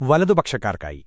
വലതുപക്ഷക്കാർക്കായി